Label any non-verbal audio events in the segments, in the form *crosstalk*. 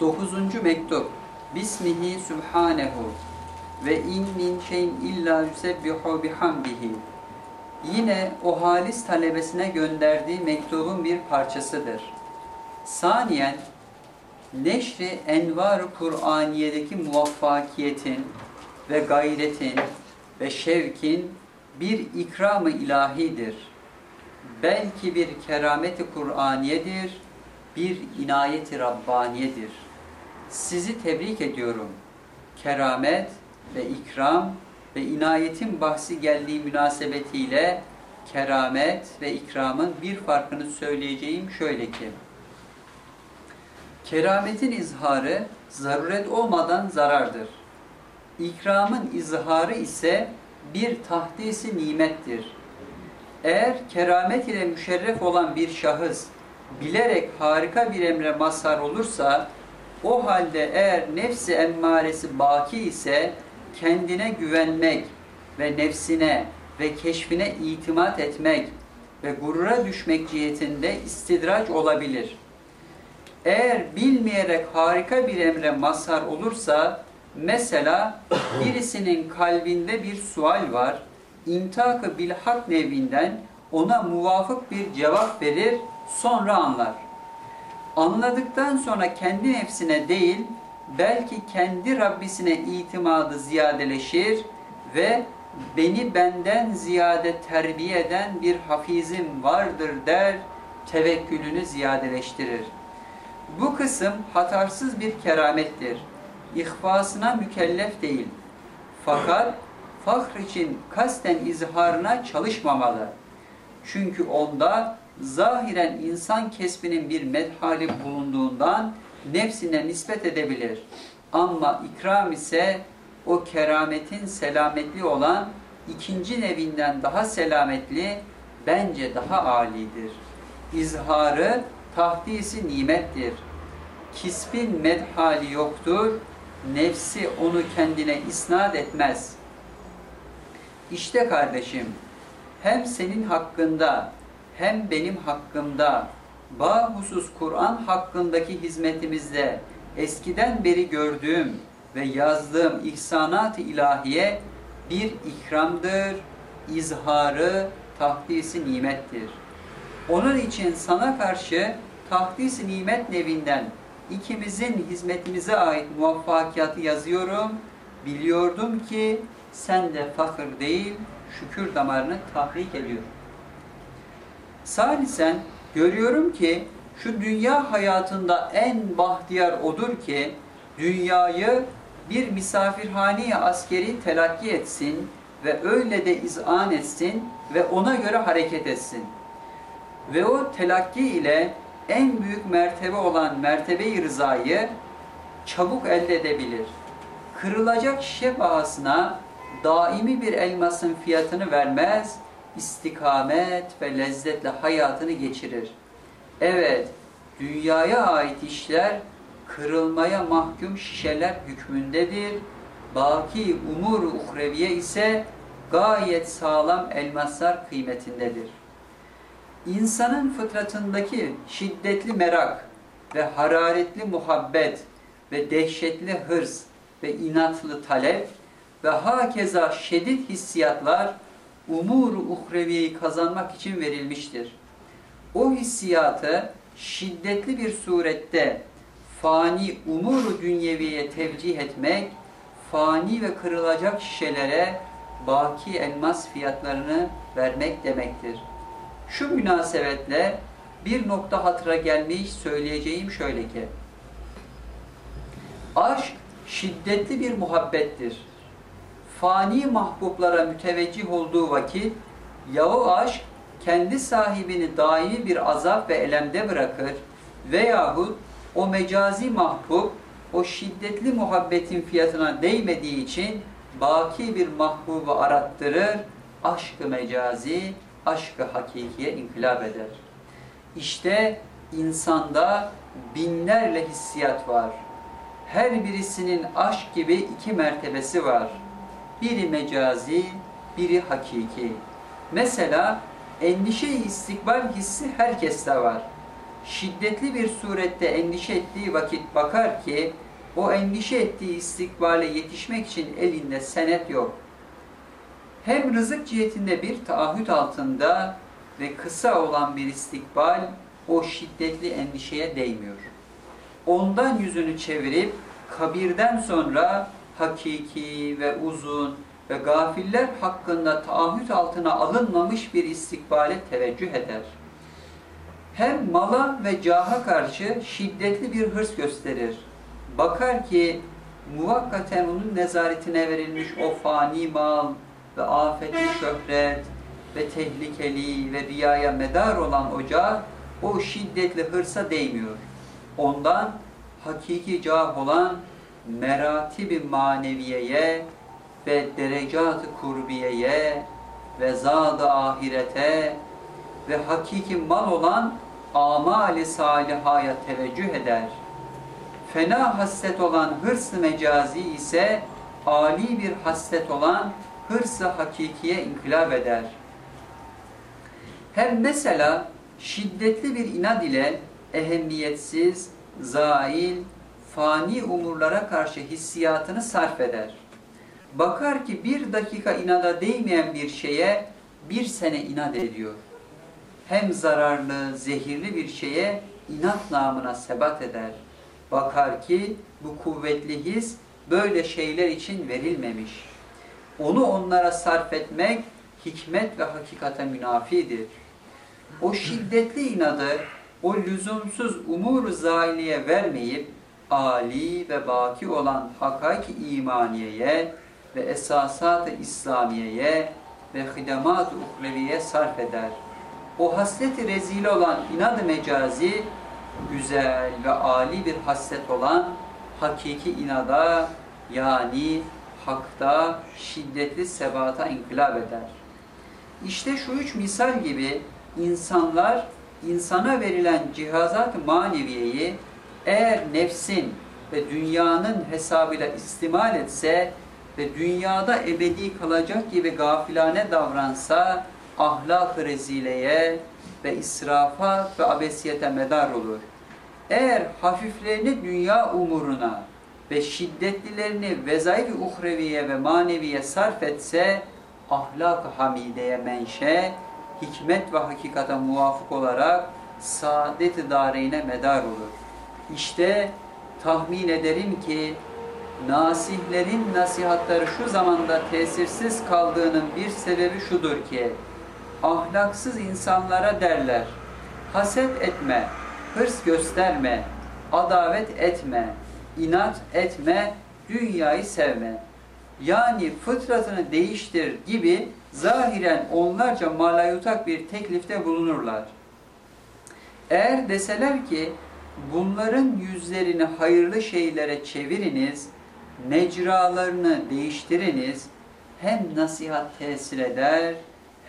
Dokuzuncu mektup. Bismihi subhanehu ve in min şeyin illa yusebbihu bihamdihi. Yine o halis talebesine gönderdiği mektubun bir parçasıdır. Saniyen, neşri envar-ı Kur'aniye'deki muvaffakiyetin ve gayretin ve şevkin bir ikram-ı ilahidir. Belki bir kerameti Kur'aniyedir, bir inayeti Rabbaniyedir. Sizi tebrik ediyorum. Keramet ve ikram ve inayetin bahsi geldiği münasebetiyle keramet ve ikramın bir farkını söyleyeceğim şöyle ki, Kerametin izharı zaruret olmadan zarardır. İkramın izharı ise bir tahdisi nimettir. Eğer keramet ile müşerref olan bir şahıs bilerek harika bir emre mazhar olursa, o halde eğer nefsi emmaresi baki ise kendine güvenmek ve nefsine ve keşfine itimat etmek ve gurura düşmek cihetinde istidraç olabilir. Eğer bilmeyerek harika bir emre mazhar olursa, mesela birisinin kalbinde bir sual var, intak-ı bilhak nevinden ona muvafık bir cevap verir, sonra anlar. Anladıktan sonra kendi nefsine değil, belki kendi Rabbisine itimadı ziyadeleşir ve beni benden ziyade terbiye eden bir hafizim vardır der, tevekkülünü ziyadeleştirir. Bu kısım hatarsız bir keramettir. İhfasına mükellef değil. Fakat fahr için kasten izharına çalışmamalı. Çünkü onda zahiren insan kesbinin bir medhali bulunduğundan nefsine nispet edebilir. Ama ikram ise o kerametin selametli olan ikinci nevinden daha selametli, bence daha alidir. İzharı tahdisi nimettir. Kisbin medhali yoktur, nefsi onu kendine isnat etmez. İşte kardeşim, hem senin hakkında hem benim hakkımda bahusus Kur'an hakkındaki hizmetimizde eskiden beri gördüğüm ve yazdığım ihsanat-ı ilahiye bir ikramdır, izharı, tahdisi nimettir. Onun için sana karşı tahdis nimet nevinden ikimizin hizmetimize ait muvaffakiyatı yazıyorum. Biliyordum ki sen de fakir değil, şükür damarını tahrik ediyor. Salisen görüyorum ki şu dünya hayatında en bahtiyar odur ki dünyayı bir misafirhaneye askeri telakki etsin ve öyle de izan etsin ve ona göre hareket etsin. Ve o telakki ile en büyük mertebe olan mertebe-i rızayı çabuk elde edebilir. Kırılacak şişe bahasına daimi bir elmasın fiyatını vermez, istikamet ve lezzetle hayatını geçirir. Evet, dünyaya ait işler kırılmaya mahkum şişeler hükmündedir. Baki umur uhreviye ise gayet sağlam elmaslar kıymetindedir. İnsanın fıtratındaki şiddetli merak ve hararetli muhabbet ve dehşetli hırs ve inatlı talep ve hakeza şiddet hissiyatlar umuru uhreviyeyi kazanmak için verilmiştir. O hissiyatı şiddetli bir surette fani umuru dünyeviye tevcih etmek, fani ve kırılacak şişelere baki elmas fiyatlarını vermek demektir. Şu münasebetle bir nokta hatıra gelmiş söyleyeceğim şöyle ki, aşk şiddetli bir muhabbettir. Fani mahbublara müteveccih olduğu vakit, ya o aşk kendi sahibini daimi bir azap ve elemde bırakır veyahut o mecazi mahbub o şiddetli muhabbetin fiyatına değmediği için baki bir mahbubu arattırır, aşkı mecazi, aşkı hakikiye inkılap eder. İşte insanda binlerle hissiyat var. Her birisinin aşk gibi iki mertebesi var. Biri mecazi, biri hakiki. Mesela endişe istikbal hissi herkeste var. şiddetli bir surette endişe ettiği vakit bakar ki o endişe ettiği istikbale yetişmek için elinde senet yok. Hem rızık cihetinde bir taahhüt altında ve kısa olan bir istikbal o şiddetli endişeye değmiyor. Ondan yüzünü çevirip kabirden sonra hakiki ve uzun ve gafiller hakkında taahhüt altına alınmamış bir istikbale teveccüh eder. Hem mala ve caha karşı şiddetli bir hırs gösterir. Bakar ki muvakkaten onun nezaretine verilmiş o fani mal ve afetli şöhret ve tehlikeli ve riyaya medar olan ocağı o şiddetli hırsa değmiyor. Ondan hakiki cah olan meratibi maneviyeye ve derecat-ı kurbiyeye ve zad-ı ahirete ve hakiki mal olan amali salihaya teveccüh eder. Fena hasset olan hırs-ı mecazi ise ali bir hasset olan hırs-ı hakikiye inkılap eder. Hem mesela şiddetli bir inat ile ehemmiyetsiz, zail, fani umurlara karşı hissiyatını sarf eder. Bakar ki bir dakika inada değmeyen bir şeye bir sene inat ediyor. Hem zararlı, zehirli bir şeye inat namına sebat eder. Bakar ki bu kuvvetli his böyle şeyler için verilmemiş. Onu onlara sarf etmek hikmet ve hakikate münafidir. O şiddetli inadı, o lüzumsuz umur zahiliye vermeyip ali ve baki olan hakaik imaniyeye ve esasat-ı İslamiye'ye ve hidemat-ı uhreviye sarf eder. O haslet-i rezil olan inad-ı mecazi, güzel ve ali bir haslet olan hakiki inada yani hakta şiddetli sebata inkılap eder. İşte şu üç misal gibi insanlar insana verilen cihazat-ı maneviyeyi eğer nefsin ve dünyanın hesabıyla istimal etse ve dünyada ebedi kalacak gibi gafilane davransa ahlak-ı rezileye ve israfa ve abesiyete medar olur. Eğer hafiflerini dünya umuruna ve şiddetlilerini vezayf-i uhreviye ve maneviye sarf etse ahlak-ı hamideye menşe, hikmet ve hakikata muvafık olarak saadet-i medar olur. İşte tahmin ederim ki nasihlerin nasihatları şu zamanda tesirsiz kaldığının bir sebebi şudur ki ahlaksız insanlara derler haset etme, hırs gösterme, adavet etme, inat etme, dünyayı sevme. Yani fıtratını değiştir gibi zahiren onlarca malayutak bir teklifte bulunurlar. Eğer deseler ki bunların yüzlerini hayırlı şeylere çeviriniz, mecralarını değiştiriniz, hem nasihat tesir eder,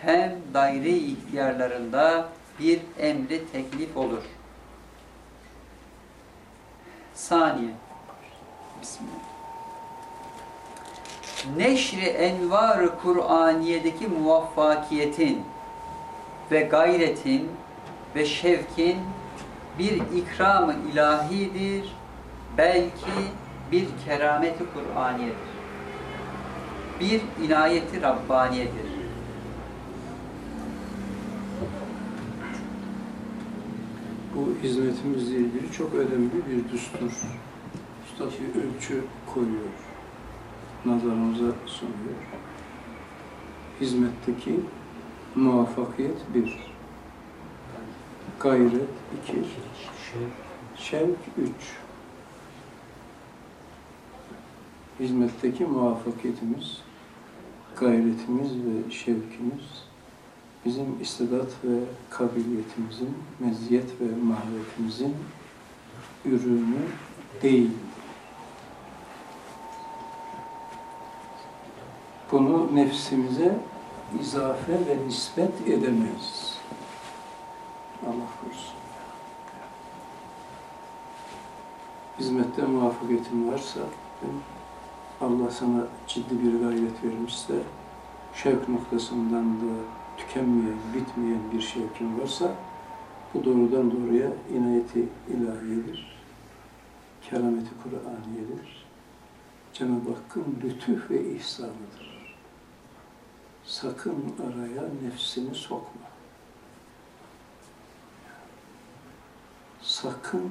hem daire ihtiyarlarında bir emri teklif olur. Saniye. Bismillah. Neşri envar-ı Kur'aniye'deki muvaffakiyetin ve gayretin ve şevkin bir ikram-ı ilahidir, belki bir kerameti Kur'aniyedir. Bir inayeti Rabbaniyedir. Bu hizmetimizle ilgili çok önemli bir düstur, bir ölçü koyuyor, nazarımıza sunuyor. Hizmetteki muvaffakiyet bir, gayret iki, şevk üç. Hizmetteki muvaffakiyetimiz, gayretimiz ve şevkimiz bizim istidat ve kabiliyetimizin, meziyet ve mahiyetimizin ürünü değil. Bunu nefsimize izafe ve nispet edemeyiz. Allah korusun. Hizmette muvaffakiyetin varsa, Allah sana ciddi bir gayret vermişse, şevk noktasından da tükenmeyen, bitmeyen bir şevkin varsa, Bu doğrudan doğruya inayeti ilahiyedir. Kerameti Kur'aniyedir. Cenab-ı Hakk'ın lütuf ve ihsanıdır. Sakın araya nefsini sokma. Sakın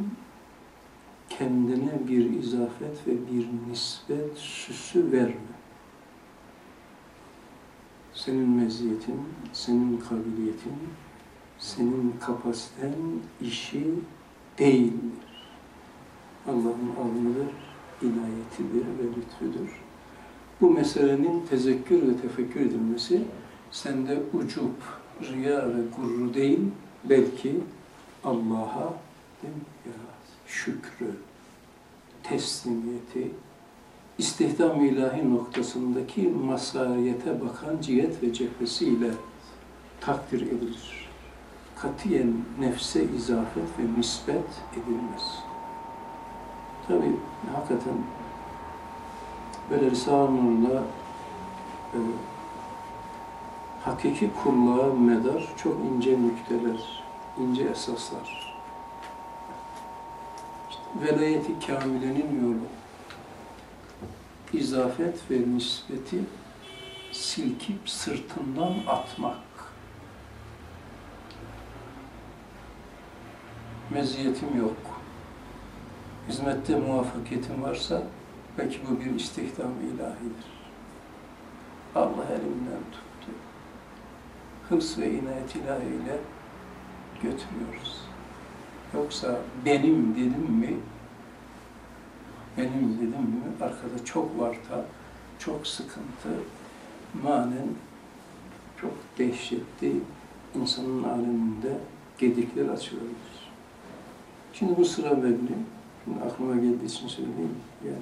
kendine bir izafet ve bir nispet süsü verme. Senin meziyetin, senin kabiliyetin, senin kapasiten işi değildir. Allah'ın alnıdır, inayetidir ve lütfüdür. Bu meselenin tezekkür ve tefekkür edilmesi sende ucup, riya ve gurur değil, belki Allah'a değil mi? Ya, şükrü, teslimiyeti, istihdam ilahi noktasındaki masariyete bakan cihet ve cephesiyle takdir edilir. Katiyen nefse izafet ve nispet edilmez. Tabi hakikaten böyle Risale-i e, hakiki kulluğa medar çok ince nükteler, ince esaslar. Velayeti kamilenin yolu, izafet ve nispeti silkip sırtından atmak. Meziyetim yok. Hizmette muvaffakiyetim varsa belki bu bir istihdam ilahidir. Allah elimden tuttu. Hırs ve inayet ilahiyle götürüyoruz. Yoksa benim dedim mi benim dedim mi arkada çok varta, çok sıkıntı, manen çok dehşetli insanın aleminde gedikler açılabilir. Şimdi bu sıra mebni, şimdi aklıma geldiği için söyleyeyim. Yani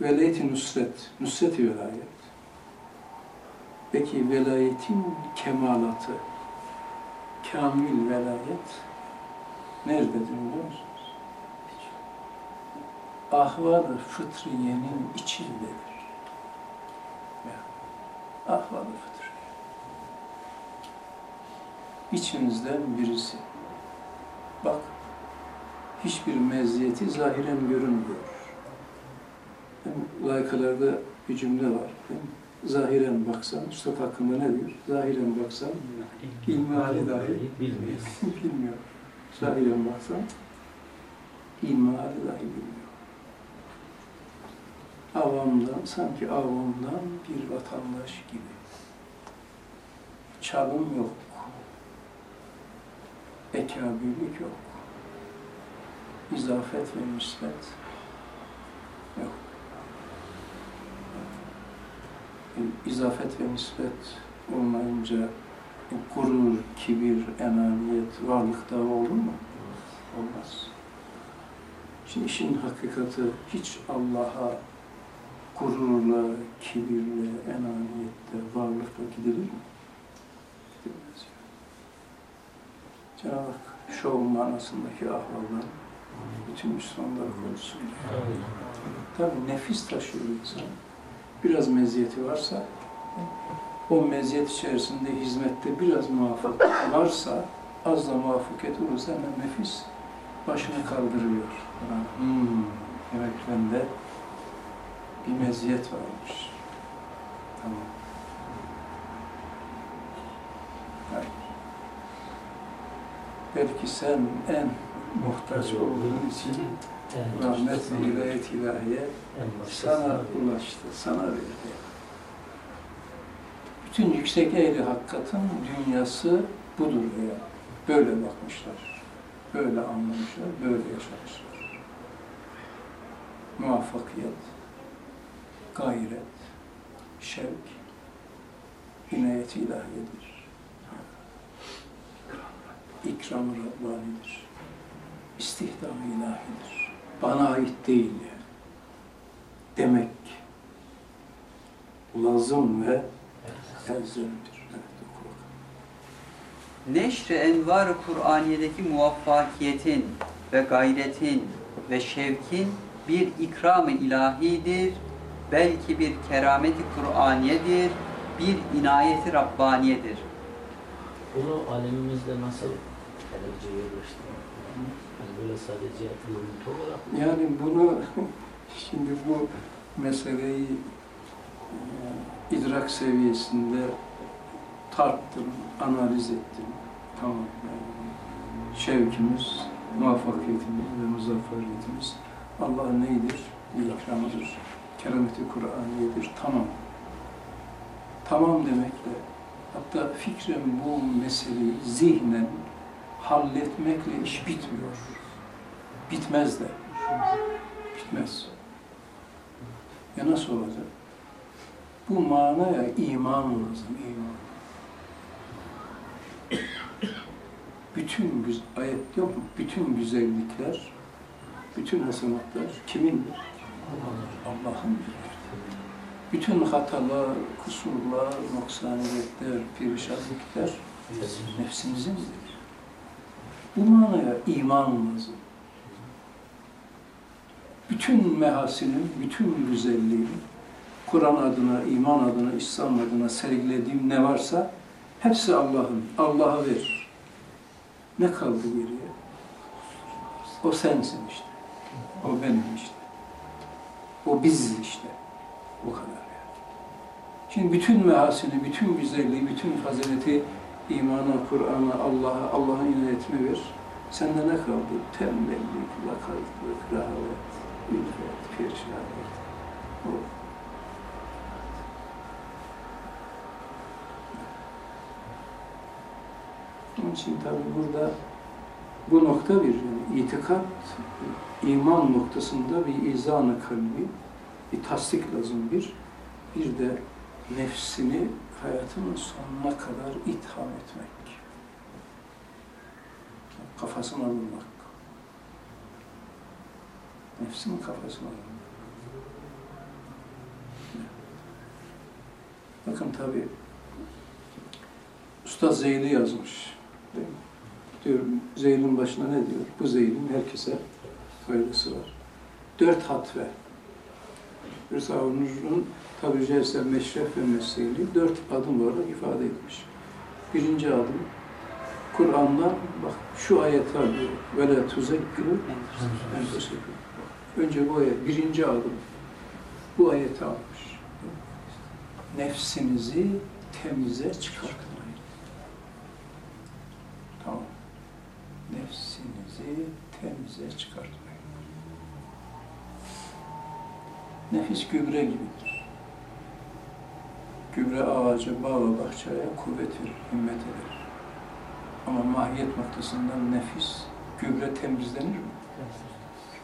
velayet-i nusret, nusret-i velayet. Peki velayetin kemalatı, kamil velayet nerededir biliyor musunuz? ahval-ı fıtriyenin içindedir. Ahval-ı fıtriye. İçinizden birisi. Bak, hiçbir meziyeti zahiren görünmüyor. Layıkalarda bir cümle var. Değil mi? Zahiren baksan, üstad hakkında ne diyor? Zahiren baksan, ilmihali dahi bilmiyor. *laughs* bilmiyor. Zahiren baksan, ilmihali dahi bilmiyor avamdan, sanki avamdan bir vatandaş gibi. Çalım yok. Ekabilik yok. İzafet ve müsbet yok. İzafet ve nispet olmayınca gurur, kibir, enaniyet varlıkta olur mu? Olmaz. Şimdi işin hakikati hiç Allah'a gururla, kibirle, enaniyetle, varlıkla gidilir mi? Gidilmez. Cenab-ı Hak şov manasındaki ahvaldan bütün Müslümanları korusun. Tabii nefis taşıyor insan. Biraz meziyeti varsa, o meziyet içerisinde hizmette biraz muvaffak varsa, az da muvaffakiyet olursa hemen nefis başını kaldırıyor. Hmm, demek bende bir meziyet varmış. Tamam. Belki sen en muhtaç olduğun için rahmet ve hidayet ilahiye sana ulaştı, sana verdi. Bütün yüksek ehli hakikatin dünyası budur ya. Böyle bakmışlar, böyle anlamışlar, böyle yaşamışlar. Muvaffakiyet, gayret, şevk, inayet ilahiyedir. İkram-ı Rabbani'dir. İstihdam ilahidir. Bana ait değil yani. Demek lazım ve elzemdir. Evet, oku. Neşr-i envar-ı Kur'aniye'deki muvaffakiyetin ve gayretin ve şevkin bir ikram-ı ilahidir, belki bir kerameti Kur'aniyedir, bir inayeti Rabbaniyedir. Bunu alemimizde nasıl Sadece yerleştirmek. Yani böyle sadece görüntü olarak Yani bunu *laughs* şimdi bu meseleyi e, idrak seviyesinde tarttım, analiz ettim. Tamam. Şevkimiz, muvaffakiyetimiz ve muzafferiyetimiz Allah'ın neydir? İkramıdır. Kerameti Kur'aniyedir. Tamam. Tamam demekle hatta fikren bu meseleyi zihnen halletmekle iş bitmiyor. Bitmez de. Bitmez. Ya nasıl olacak? Bu manaya iman lazım, iman. Bütün ayet yok mu? Bütün güzellikler, bütün hasenatlar kimindir? Allah'ındır. Bütün hatalar, kusurlar, noksaniyetler, perişanlıklar nefsimizin. Bu manaya iman lazım. Bütün mehasinin, bütün güzelliğin, Kur'an adına, iman adına, İslam adına sergilediğim ne varsa hepsi Allah'ın. Allah'a ver. Ne kaldı geriye? O sensin işte. O benim işte. O biziz işte. Bu kadar yani. Şimdi bütün mehasini, bütün güzelliği, bütün fazileti imana, Kur'an'a, Allah'a, Allah'ın inayetine ver. Sende ne kaldı? Tembellik, lakaytlık, rehavet, ülfet, perişanlık. O. Onun için tabi burada bu nokta bir yani itikat, iman noktasında bir izanı kalbi, bir tasdik lazım bir. Bir de nefsini hayatının sonuna kadar itham etmek. Kafasına vurmak. Nefsinin kafasına vurmak. Bakın tabi Usta Zeyli yazmış. Değil mi? Diyor, Zeyl'in başına ne diyor? Bu Zeyl'in herkese faydası var. Dört hatve. Rıza Nur'un tabi Cevse Meşref ve Mesleği dört adım olarak ifade etmiş. Birinci adım, Kur'an'dan bak şu ayeti alıyor. Ve la enfusekum. Önce bu ayet, birinci adım. Bu ayeti almış. Nefsinizi temize çıkartmayın. Tamam. Nefsinizi temize çıkartmayın. Nefis gübre gibidir. Gübre ağaca, bağa, bahçeye kuvvet verir, himmet eder. Ama mahiyet noktasından nefis, gübre temizlenir mi?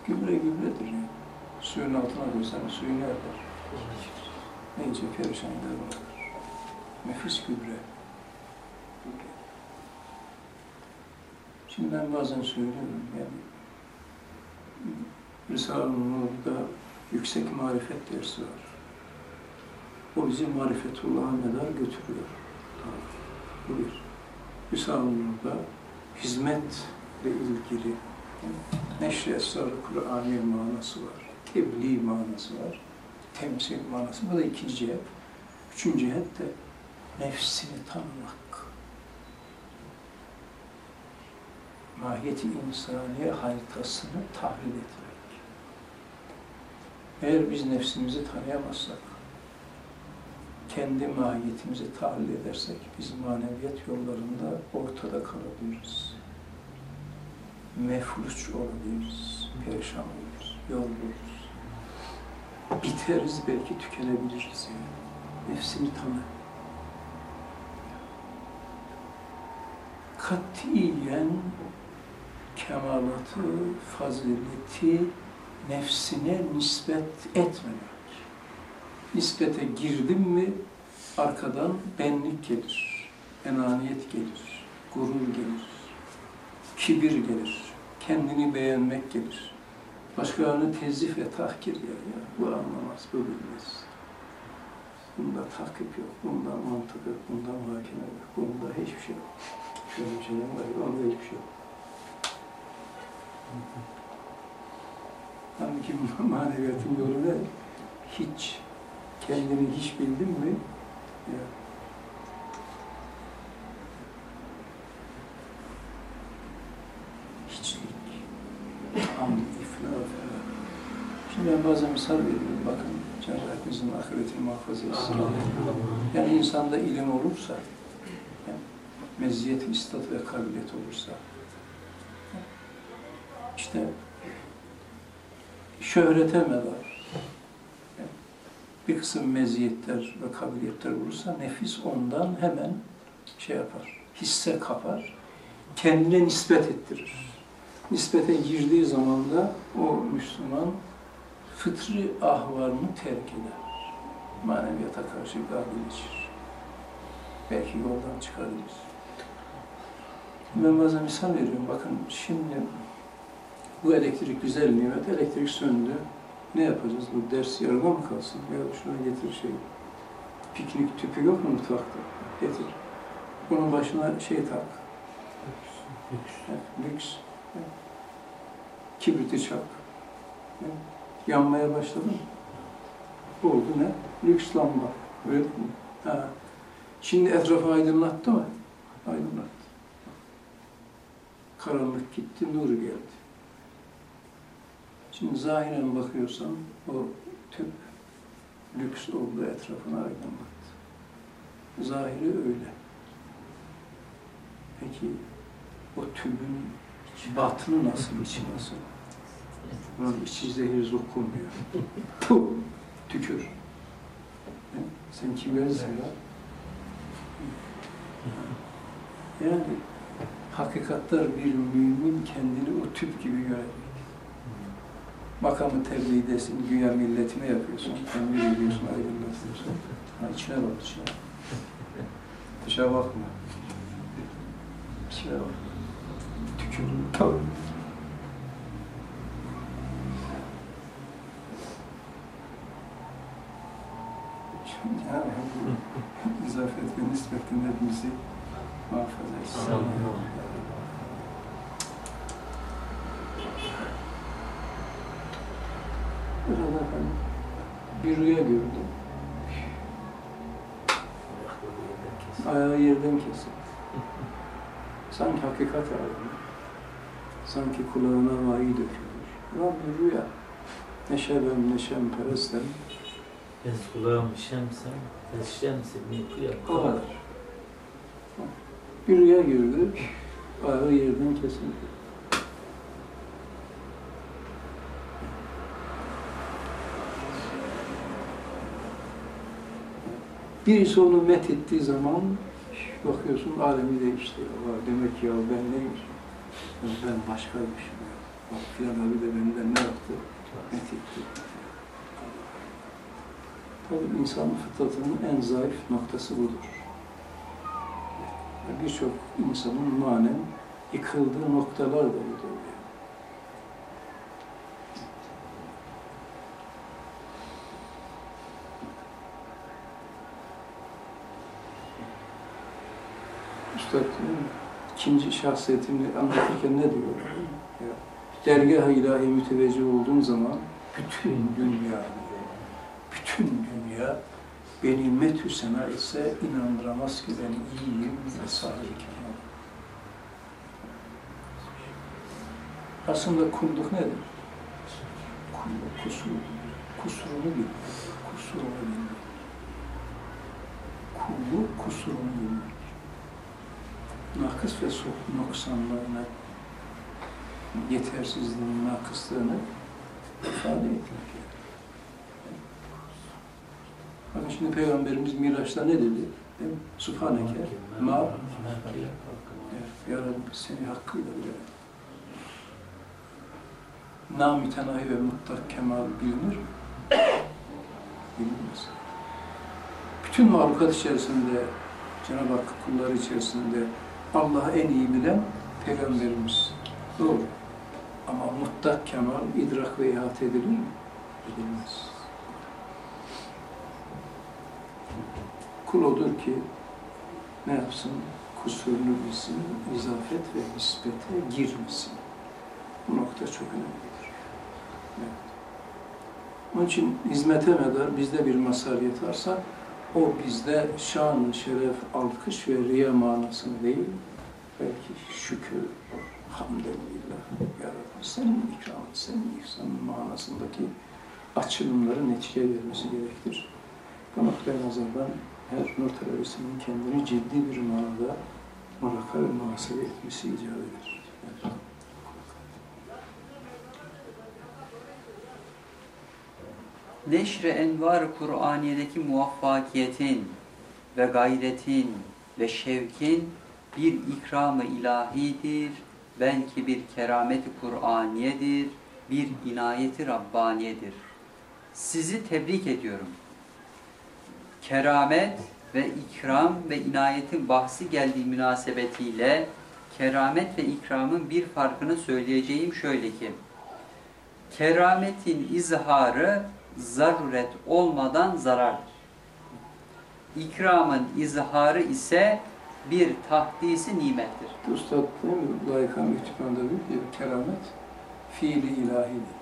Gübre gübredir yani. Suyun altına koysan suyu ne yapar? İyice perişan eder. Nefis gübre. Şimdi ben bazen söylüyorum yani Risale-i Nur'da yüksek marifet dersi var. O bizi marifetullah'a kadar götürüyor. Tamam. Bu bir. Risale-i Nur'da hizmetle ilgili neşri esrar Kur'an'ı manası var. Tebliğ manası var. Temsil manası. Bu da ikinci cihet. Üçüncü cihet de nefsini tanımak. Mahiyeti insaniye haritasını tahlil etmek. Eğer biz nefsimizi tanıyamazsak, kendi mahiyetimizi tahlil edersek, biz maneviyat yollarında ortada kalabiliriz. Mefluç olabiliriz, perişan oluruz, yoruluruz. Biteriz, belki tükenebiliriz yani. Nefsini tanı. Katiyen kemalatı, fazileti nefsine nispet etmemek. Nispete girdim mi arkadan benlik gelir, enaniyet gelir, gurur gelir, kibir gelir, kendini beğenmek gelir. Başkalarını tezif ve tahkir gelir. Ya, bu anlamaz, bu bilmez. Bunda takip yok, bunda mantık yok, bunda muhakeme yok, bunda hiçbir şey yok. Şöyle bir şey var, onda hiçbir şey yok. Halbuki bu *laughs* maneviyatın yolunda hiç kendini hiç bildin mi? Ya. Hiçlik. Am, iflat. Şimdi ben bazen misal veriyorum. Bakın Cenab-ı Hakk'ımızın ahiretini muhafaza etsin. Yani insanda ilim olursa, yani mezziyet, istat ve kabiliyet olursa, işte şöhrete medar, bir kısım meziyetler ve kabiliyetler olursa nefis ondan hemen şey yapar, hisse kapar, kendine nispet ettirir. Nispete girdiği zaman da o Müslüman fıtri ahvarını terk eder. Maneviyata karşı gafilleşir. Belki yoldan çıkarılır. Ben bazen misal veriyorum. Bakın şimdi bu elektrik güzel nimet. Elektrik söndü. Ne yapacağız? Bu ders yarıda mı kalsın? Ya şuna getir şey. Piknik tüpü yok mu mutfakta? Getir. Bunun başına şey tak. Lüks. Kibriti çak. Yanmaya başladı mı? Oldu ne? Lüks lamba. Ha. Şimdi etrafı aydınlattı mı? Aydınlattı. Karanlık gitti, nur geldi. Şimdi zahiren bakıyorsan o tüp lüks oldu, etrafını aydınlattı. Zahiri öyle. Peki o tübün batını nasıl, içi nasıl? Bunun içi zehir zokunmuyor. *laughs* Puh! Tükür. He? Sen kimlersin ya? Yani hakikatler bir mümin kendini o tüp gibi görecek. Makamı terbiye edesin, güya milletine yapıyorsun, kendi biliyorsun, aydınlatıyorsun. Ha, içine bak, içine. Dışa bakma. İçine bak. Tükürün. Tabii. Yani bu izafet ve nispetin hepimizi muhafaza etsin. Burada efendim bir rüya gördüm. Ayağı yerden kesin. *laughs* Sanki hakikat alemi. Sanki kulağına vahiy dökülmüş. Bir rüya. Neşebem neşem perestem. Ben kulağım şemsem, şemsem, mutlu yap. O kadar. Bir rüya gördü. Ayağı yerden kesildi. Birisi onu met ettiği zaman bakıyorsun alemi değişti. Allah demek ya ben neymiş? Ben başkaymışım. ya. Bak filan abi de benden ne yaptı? Met etti. Tabii insanın fıtratının en zayıf noktası budur. Birçok insanın manen yıkıldığı noktalar da budur. Üstad ikinci şahsiyetini anlatırken ne diyor? Dergah-ı ilahi müteveccih olduğum zaman bütün dünya bütün dünya beni metü sena ise inandıramaz ki ben iyiyim ve sahibi kemal. Aslında kulluk nedir? Kulluk kusur, kusurunu bilmek, kusurunu bilmek. Kulluk kusurunu bilmek. Nakıs ve noksanlığını, yetersizliğini, nakıslığını ifade etmek. Bakın şimdi Peygamberimiz Miraç'ta ne dedi? Değil mi? Ma Ya Rabbi seni hakkıyla bile namütenahi ve mutlak kemal bilinir? Bilinmez. Bütün mahlukat içerisinde Cenab-ı Hak kulları içerisinde Allah'ı en iyi bilen Peygamberimiz. Doğru. Ama mutlak kemal idrak ve ihate edilir mi? Edilmez. Kul odur ki ne yapsın? Kusurunu bilsin, izafet ve nispete girmesin. Bu nokta çok önemlidir. Evet. Onun için hizmete medar bizde bir mazhariyet varsa o bizde şan, şeref, alkış ve riya manasını değil, belki şükür, hamdülillah, ya Rabbi senin ikramın, senin ihsanın manasındaki açılımları netice vermesi gerektir. Bu noktaya nazardan her nur talebesinin kendini ciddi bir manada muraka ve muhasebe etmesi icap eder. Evet. Neşre envar Kur'aniye'deki muvaffakiyetin ve gayretin ve şevkin bir ikramı ilahidir, belki bir kerameti Kur'aniyedir, bir inayeti Rabbaniyedir. Sizi tebrik ediyorum. Keramet ve ikram ve inayetin bahsi geldiği münasebetiyle keramet ve ikramın bir farkını söyleyeceğim şöyle ki, kerametin izharı zaruret olmadan zarardır. İkramın izharı ise bir tahdisi nimettir. Üstad değil mi? İhtimalde diyor ki keramet fiili ilahidir.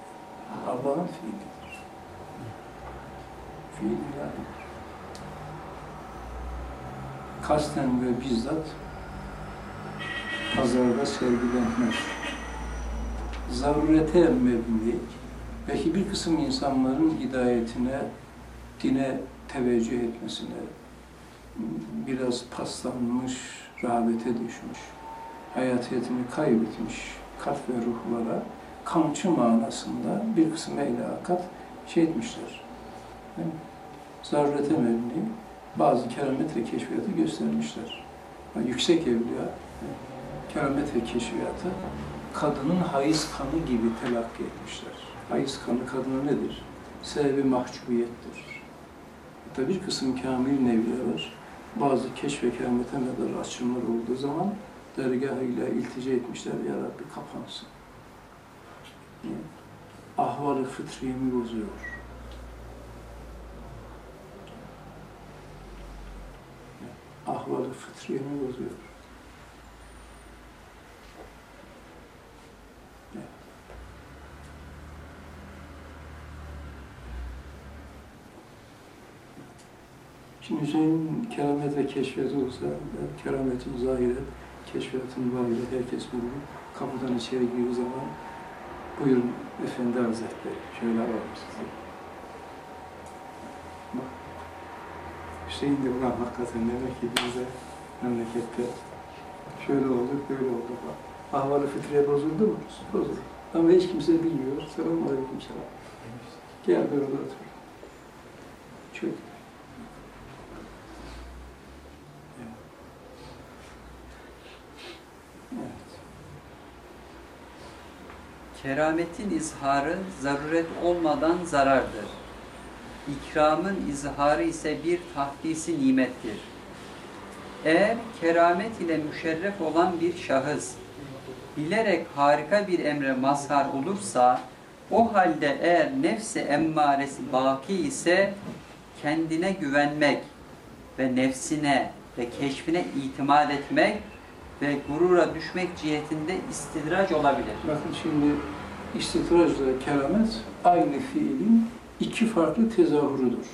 Allah'ın fiilidir. Fiil ilahidir. Kasten ve bizzat pazarda sergilenmez. Zarurete mebni, belki bir kısım insanların hidayetine, dine teveccüh etmesine, biraz paslanmış, rağbete düşmüş, hayatiyetini kaybetmiş kalp ve ruhlara kamçı manasında bir kısım eyle akat şey etmişler. Mi? Zarurete mebni bazı keramet ve keşfiyatı göstermişler. Yani yüksek evliya keramet ve keşfiyatı kadının hayız kanı gibi telakki etmişler. Hayız kanı kadına nedir? Sebebi mahcubiyettir. Hatta bir kısım kamil nevliyalar bazı keşf ve keramete medar açımlar olduğu zaman dergahıyla iltica etmişler. Ya Rabbi kapansın. Niye? Ahval-ı fıtriyemi bozuyor. Ahval-ı fıtriyemi bozuyor. Hüseyin keramet ve keşfiyatı olsa, kerametin zahire, keşfiyatın vahire herkes bilir. Kapıdan içeri girdiği zaman, buyurun Efendi Hazretleri, şöyle alalım sizi. Bak, Hüseyin de ulan hakikaten demek ki biz de memlekette şöyle olduk, böyle olduk. Ahval-ı fitriye bozuldu mu? Bozuldu. Ama hiç kimse bilmiyor. Selamun aleyküm selam. Gel böyle otur. Çok Evet. Kerametin izharı zaruret olmadan zarardır. İkramın izharı ise bir tahdisi nimettir. Eğer keramet ile müşerref olan bir şahıs bilerek harika bir emre mazhar olursa o halde eğer nefsi emmaresi baki ise kendine güvenmek ve nefsine ve keşfine itimat etmek ve gurura düşmek cihetinde istidraç olabilir. Bakın şimdi istitrajla keramet aynı fiilin iki farklı tezahürüdür.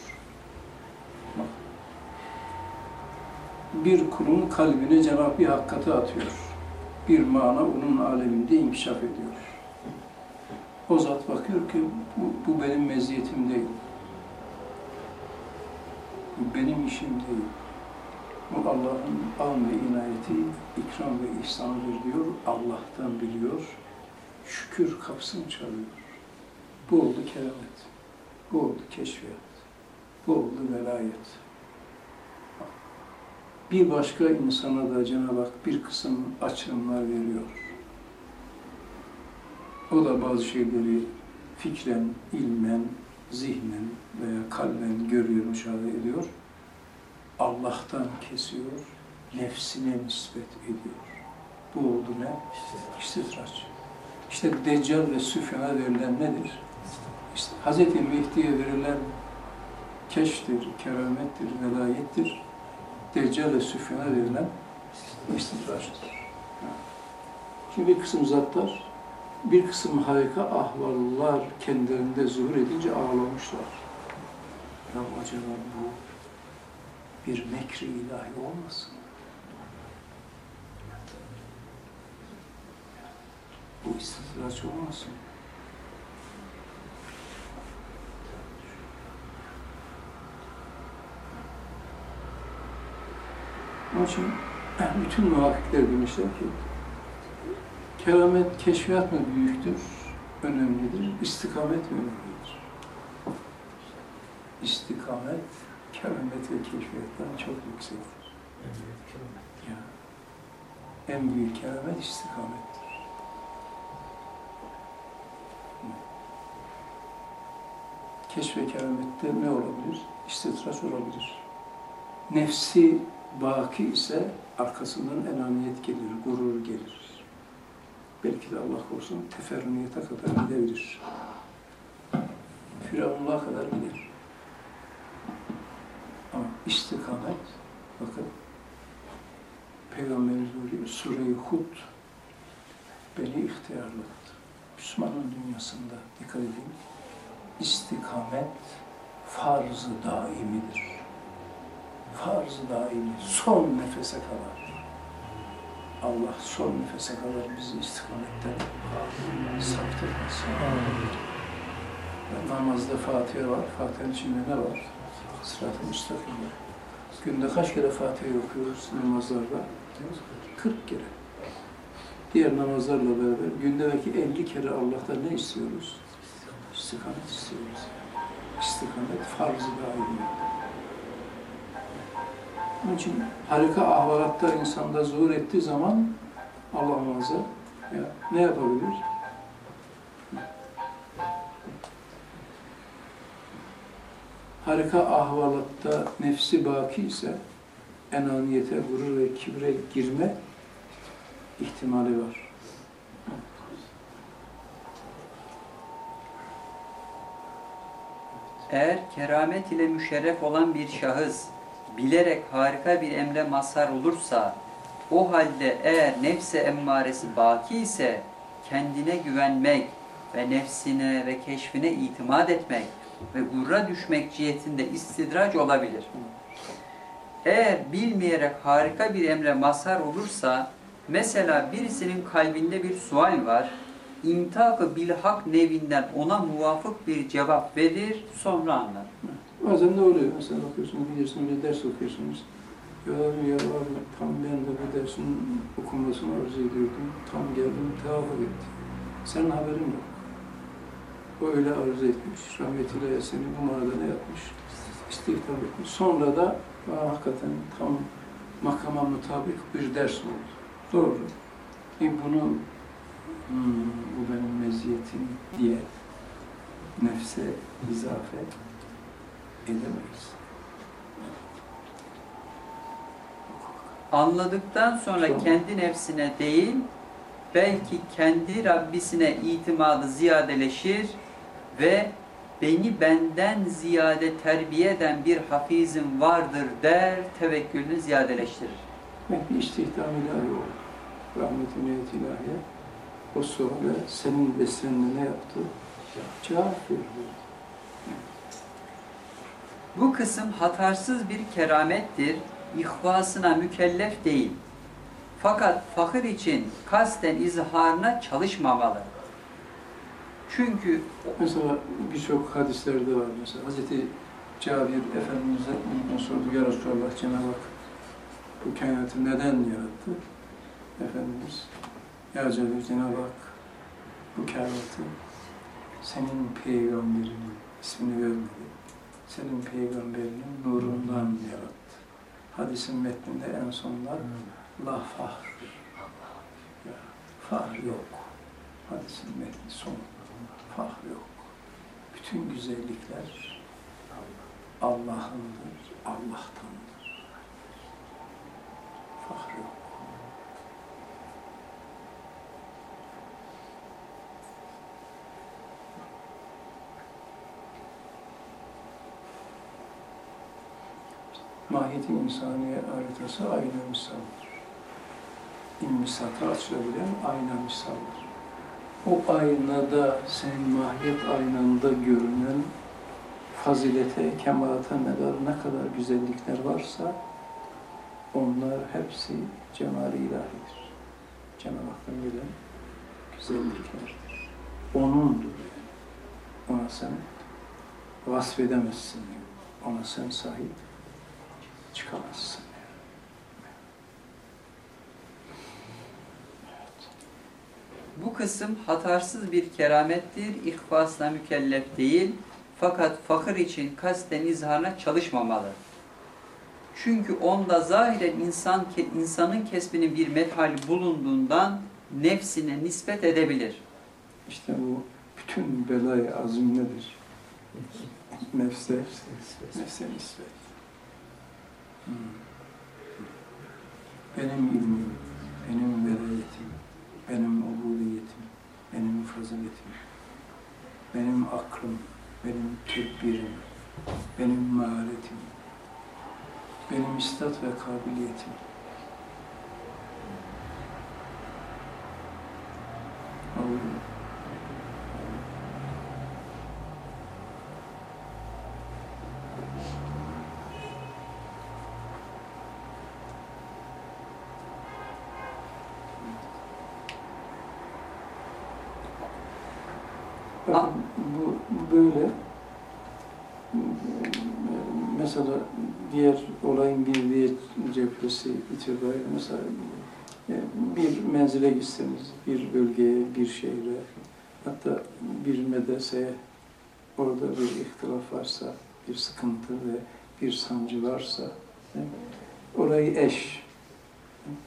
Bir kulun kalbine Cenab-ı Hak hakikati atıyor. Bir mana onun aleminde inkişaf ediyor. O zat bakıyor ki bu, bu benim meziyetim değil. Bu benim işim değil. Bu Allah'ın an ve inayeti, ikram ve ihsanıdır diyor. Allah'tan biliyor. Şükür kapısını çalıyor. Bu oldu keramet. Bu oldu keşfiyat. Bu oldu velayet. Bir başka insana da Cenab-ı Hak bir kısım açılımlar veriyor. O da bazı şeyleri fikren, ilmen, zihnen veya kalben görüyor, müşahede ediyor. Allah'tan kesiyor, nefsine nispet ediyor. Bu oldu ne? İstitraç. İşte Deccal ve Süfyan'a verilen nedir? İşte Hz. Mehdi'ye verilen keşftir, keramettir, velayettir. Deccal ve Süfyan'a verilen istitraçtır. Şimdi bir kısım zatlar, bir kısım harika ahvallar kendilerinde zuhur edince ağlamışlar. Ya acaba bu bir mekri ilahi olmasın. Bu istifraç olmasın. Onun için eh, bütün muhakkikler demişler ki, keramet, keşfiyat mı büyüktür, önemlidir, istikamet mi önemlidir? İstikamet keramet ve keşfiyattan çok yüksektir. Ya. En büyük keramet istikamettir. Keşf ve keramette ne olabilir? İstitraç olabilir. Nefsi baki ise arkasından enaniyet gelir, gurur gelir. Belki de Allah korusun teferrüniyete kadar gidebilir. Firavunluğa kadar gider. İstikamet, bakın Peygamberimiz buyuruyor, Sure-i Hud beni ihtiyarlattı. Müslümanın dünyasında dikkat edin, istikamet farz-ı daimidir. Farz-ı daimi, son nefese kadar. Allah son nefese kadar bizi istikametten saptırmasın. Namazda Fatiha var, Fatiha'nın içinde ne var? Sırat-ı müstakim var. Günde kaç kere Fatiha okuyoruz namazlarda? 40 kere. Diğer namazlarla beraber günde belki 50 kere Allah'tan ne istiyoruz? İstikamet istiyoruz. İstikamet farz-ı daimi. Onun için harika ahvalatta insanda zuhur ettiği zaman Allah muhafaza ya, ne yapabilir? Harika ahvalatta nefsi baki ise enaniyete, gurur ve kibre girme ihtimali var. Eğer keramet ile müşerref olan bir şahıs bilerek harika bir emre mazhar olursa, o halde eğer nefse emmaresi baki ise kendine güvenmek ve nefsine ve keşfine itimat etmek ve gurra düşmek cihetinde istidraç olabilir. Eğer bilmeyerek harika bir emre mazhar olursa, mesela birisinin kalbinde bir sual var, imtak-ı bilhak nevinden ona muvafık bir cevap verir, sonra anlar. Bazen de oluyor. Mesela bakıyorsunuz, bilirsiniz bir ders okuyorsunuz. Abi ya abi tam ben de bu dersin okunmasını arzu ediyordum. Tam geldim, tevafuk etti. Senin haberin yok. O öyle arzu etmiş. Rahmetiyle seni bu manada ne yapmış? İstihdam etmiş. Sonra da "Aa, hakikaten tam makama mutabık bir ders oldu. Doğru. E bunu hmm, bu benim meziyetim diye nefse izafe edemeyiz. Anladıktan sonra Sonra. kendi nefsine değil, belki kendi Rabbisine itimadı ziyadeleşir ve beni benden ziyade terbiye eden bir hafizim vardır der, tevekkülünü ziyadeleştirir. Bir istihdam ilahi oldu. Rahmet-i niyet ilahiye. O suale senin beslenme ne yaptı? Cevap verdi. Bu kısım hatarsız bir keramettir, ihvasına mükellef değil. Fakat fakir için kasten izharına çalışmamalı. Çünkü Mesela birçok hadislerde var mesela. Hazreti Cabir Efendimiz'e bunu sordu. Ya Resulallah Cenab-ı Hak bu kainatı neden yarattı? Efendimiz Ya Cabir Cenab-ı Hak bu kainatı senin peygamberinin ismini vermedi. Senin peygamberinin nurundan yarattı. Hadisin metninde en sonunda la fahr. Fahr yok. Hadisin metni son. Fahr yok. Bütün güzellikler Allah'ındır, Allah'tandır. Fahr yok. Mahiyeti insaniye haritası ayna misaldır. İnmisata açılabilen ayna misaldır. O aynada, senin mahiyet aynanda görünen fazilete, kemalata medar ne kadar güzellikler varsa onlar hepsi cemal-i ilahidir. Cenab-ı Hak'tan gelen güzelliklerdir. O'nundur yani. Ona sen vasfedemezsin. Ona sen sahip çıkamazsın. Kısım hatarsız bir keramettir, ihfasına mükellef değil, fakat fakir için kasten izharına çalışmamalı. Çünkü onda zahiren insan insanın kesbinin bir methali bulunduğundan nefsine nispet edebilir. İşte bu bütün belayı azim nedir? Nefse, nefse nispet. Hmm. Benim ilmim, benim velayetim, benim ubudiyetim, benim faziletim, benim aklım, benim tedbirim, benim maharetim, benim istat ve kabiliyetim. Allah. Bakın bu böyle mesela diğer olayın bir diğer cephesi itibariyle mesela e, bir menzile gitseniz, bir bölgeye, bir şehre, hatta bir medreseye orada bir ihtilaf varsa, bir sıkıntı ve bir sancı varsa mi? orayı eş,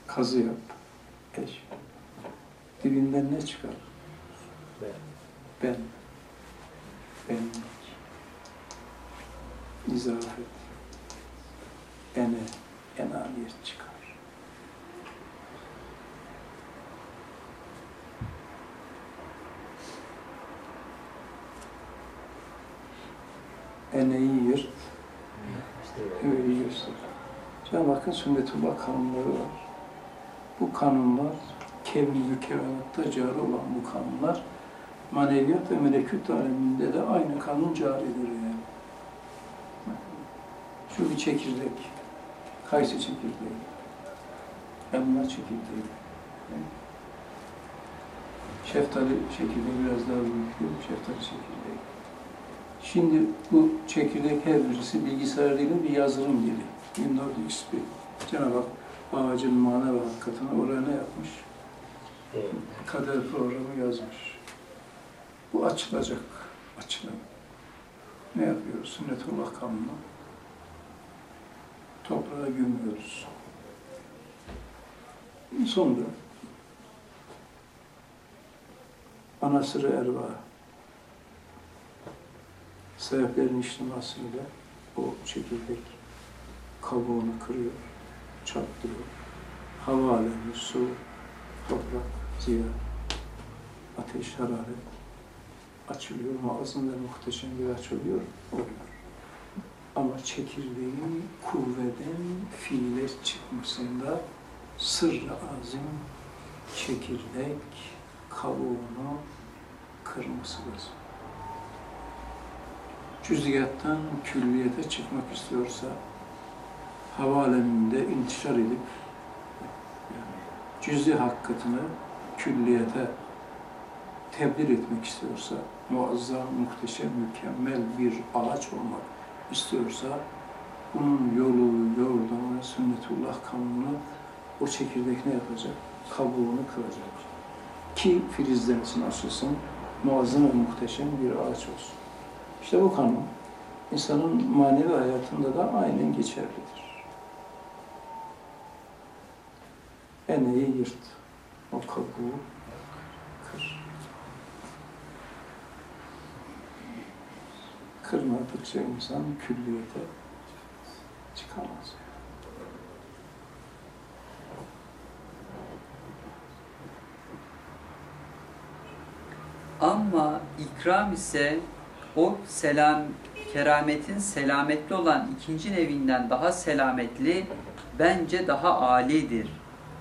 kazı yap, eş. Dibinden ne çıkar? Ben. Ben. Benlik. İzafet. Ene. Enaniyet çıkar. Eneyi yırt, öğeyi göster. Şimdi bakın sünnetullah kanunları var. Bu kanunlar kevni mükevenatta cari olan bu kanunlar maneviyat ve melekut aleminde de aynı kanun caridir yani. Şu bir çekirdek, kayısı çekirdeği, elma çekirdeği, şeftali çekirdeği biraz daha büyük? Şeftali çekirdeği. Şimdi bu çekirdek her birisi bilgisayar dili bir yazılım dili. Windows XP. Cenab-ı Hak ağacın mana ve hakikatini oraya ne yapmış? Kader programı yazmış. Bu açılacak, açılın. Ne yapıyoruz? Sünnetullah kanunu. Toprağa gömüyoruz. Sonra anasırı erva sebeplerin içtimasıyla o çekirdek kabuğunu kırıyor, çatlıyor. Hava alemi, su, toprak, ziya, ateş, hararet açılıyor. Ve muhteşem bir açılıyor, oluyor. Ama çekirdeğin kuvveden fiile çıkmasında sırrı azim çekirdek kabuğunu kırması lazım. Cüziyattan külliyete çıkmak istiyorsa hava aleminde intişar edip cüz'i hakikatini külliyete tebliğ etmek istiyorsa, muazzam, muhteşem, mükemmel bir ağaç olmak istiyorsa, bunun yolu, yordamı, sünnetullah kanunu o çekirdek ne yapacak? Kabuğunu kıracak. Ki filizlensin, açılsın, muazzam ve muhteşem bir ağaç olsun. İşte bu kanun, insanın manevi hayatında da aynen geçerlidir. Eneyi yırt, o kabuğu Kırmadıkça insan külliyete çıkamaz. Ama ikram ise o selam kerametin selametli olan ikinci nevinden daha selametli, bence daha alidir.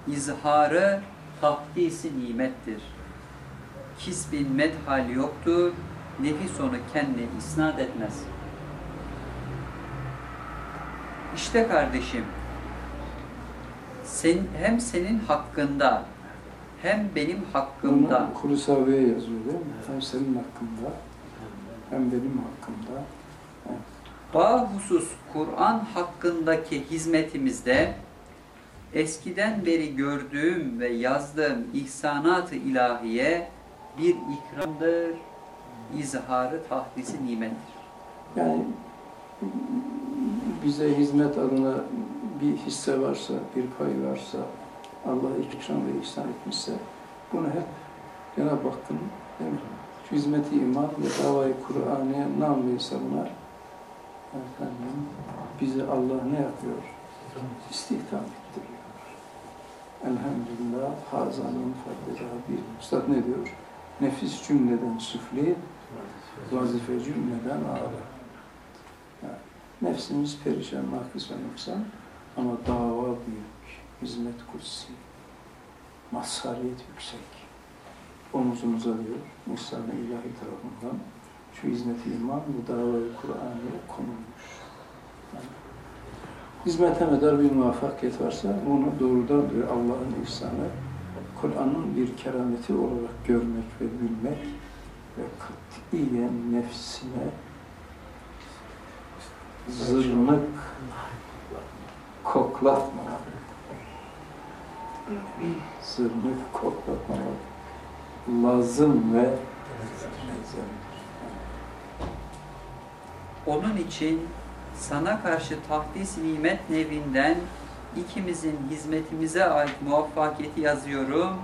İzharı tahdisi nimettir. Kisbin methali yoktur, nefis onu kendine isnat etmez. İşte kardeşim, sen, hem senin hakkında hem benim hakkımda Bunu Kulusavi'ye yazıyor değil mi? Hem senin hakkında, hem benim hakkımda. Bahusus Kur'an hakkındaki hizmetimizde eskiden beri gördüğüm ve yazdığım ihsanat-ı ilahiye bir ikramdır, izharı tahdisi nimettir. Yani bize hizmet adına bir hisse varsa, bir pay varsa, Allah ikram ve ihsan etmişse bunu hep Cenab-ı Hakk'ın hizmeti iman ve davayı Kur'an'a namlıysa bunlar efendim, bizi Allah ne yapıyor? İstihdam ettiriyor. Elhamdülillah hazanın fadlına bir Üstad ne diyor? Nefis cümleden süfli, vazife cümleden ağır. Yani nefsimiz perişan, nakıs ve noksan ama dava büyük, hizmet kutsi, mazhariyet yüksek. Omuzumuza diyor, İhsan-ı İlahi tarafından şu hizmeti iman ve davayı Kur'an'a konulmuş. Yani, hizmete medar bir muvaffakiyet varsa bunu doğrudan diyor Allah'ın ihsanı, Kur'an'ın bir kerameti olarak görmek ve bilmek ve katiyen nefsine zırnık koklatmamak. Zırnık koklatmamak lazım ve elzemdir. Onun için sana karşı tahdis nimet nevinden ikimizin hizmetimize ait muvaffakiyeti yazıyorum.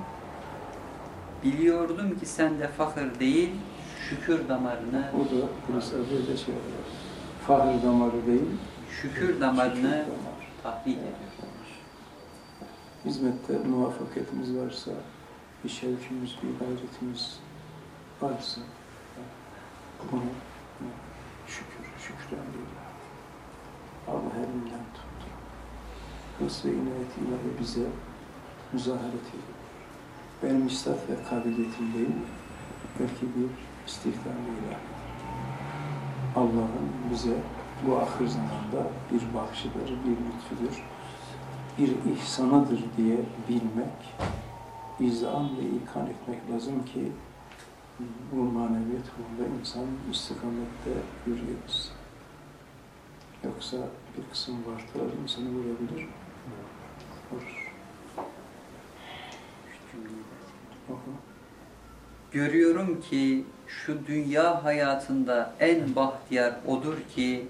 Biliyordum ki sende fakir değil, şükür damarını, O da polis böyle şey oluyor. Fahir damarı değil, şükür damarını şükür damarı. tahrik ediyor. Hizmette muvaffakiyetimiz varsa, bir şevkimiz, bir gayretimiz varsa, bunu şükür, şükranlıyla Allah elinden tuttu. Hırs ve inayet ilahi bize müzaharet ediyor. Benim istat ve kabiliyetim değil, belki bir istihdamıyla Allah'ın bize bu ahir zamanda bir bahşidir, bir lütfüdür, bir ihsanıdır diye bilmek, izan ve ikan etmek lazım ki bu maneviyat yolunda insan istikamette yürüyebilsin. Yoksa bir kısım vartılar insanı vurabilir, vurur. Oku. Görüyorum ki şu dünya hayatında en bahtiyar odur ki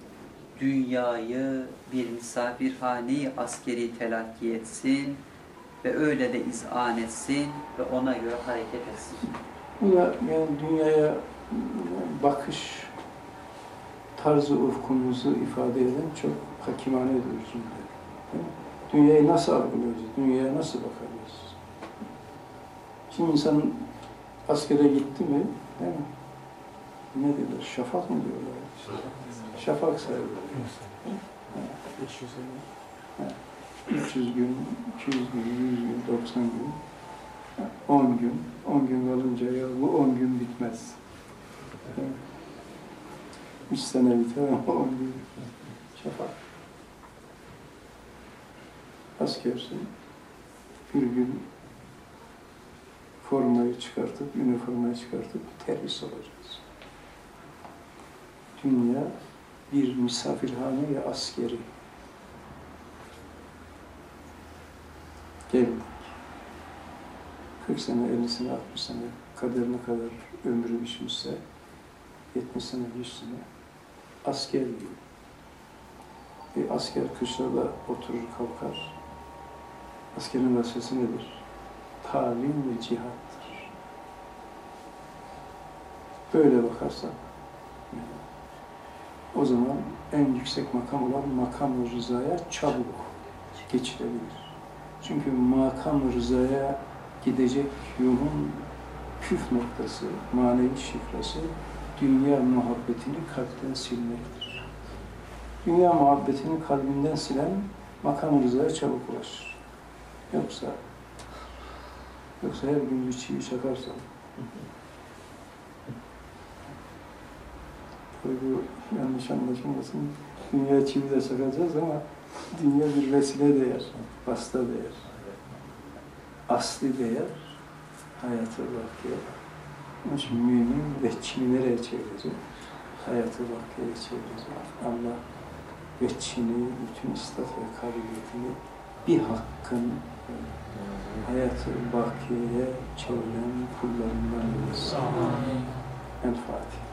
dünyayı bir misafirhane askeri telakki etsin ve öyle de izan etsin ve ona göre hareket etsin. Bu da yani dünyaya bakış tarzı ufkumuzu ifade eden çok hakimane bir cümle. Dünyayı nasıl algılıyoruz? Dünyaya nasıl bakarız? Şimdi insanın askere gitti mi, değil mi? Ne diyorlar? Şafak mı diyorlar? Şafak sayılır. 300 gün, 200 gün, 100 gün, 90 gün, 10 gün, 10 gün kalınca ya bu 10 gün bitmez. 3 sene biter ama 10 gün bitmez. Şafak. Askersin. Bir gün formayı çıkartıp, üniformayı çıkartıp terhis olacağız. Dünya bir misafirhane ve askeri. Geldik. 40 sene, 50 sene, 60 sene kaderine kadar ömrü düşmüşse 70 sene, 100 sene asker gibi. Bir asker kışlada oturur kalkar. Askerin vazifesi nedir? Talim ve cihattır. Böyle bakarsak o zaman en yüksek makam olan makam-ı rızaya çabuk geçilebilir. Çünkü makam-ı rızaya gidecek yolun püf noktası, manevi şifresi dünya muhabbetini kalpten silmektir. Dünya muhabbetini kalbinden silen makam-ı rızaya çabuk ulaşır. Yoksa yoksa her gün bir çivi çakarsan Tabii bu yanlış anlaşılmasın. Dünya çivi de çakacağız ama dünya bir vesile değer, vasıta değer. Asli değer, hayatı bakiye. Onun için mümin veçini nereye çevirecek? Hayatı bakiye çevirecek. Allah veçini, bütün istat ve kabiliyetini bir hakkın ee, hayat-ı bakiye çeviren kullarından eylesin. El-Fatiha.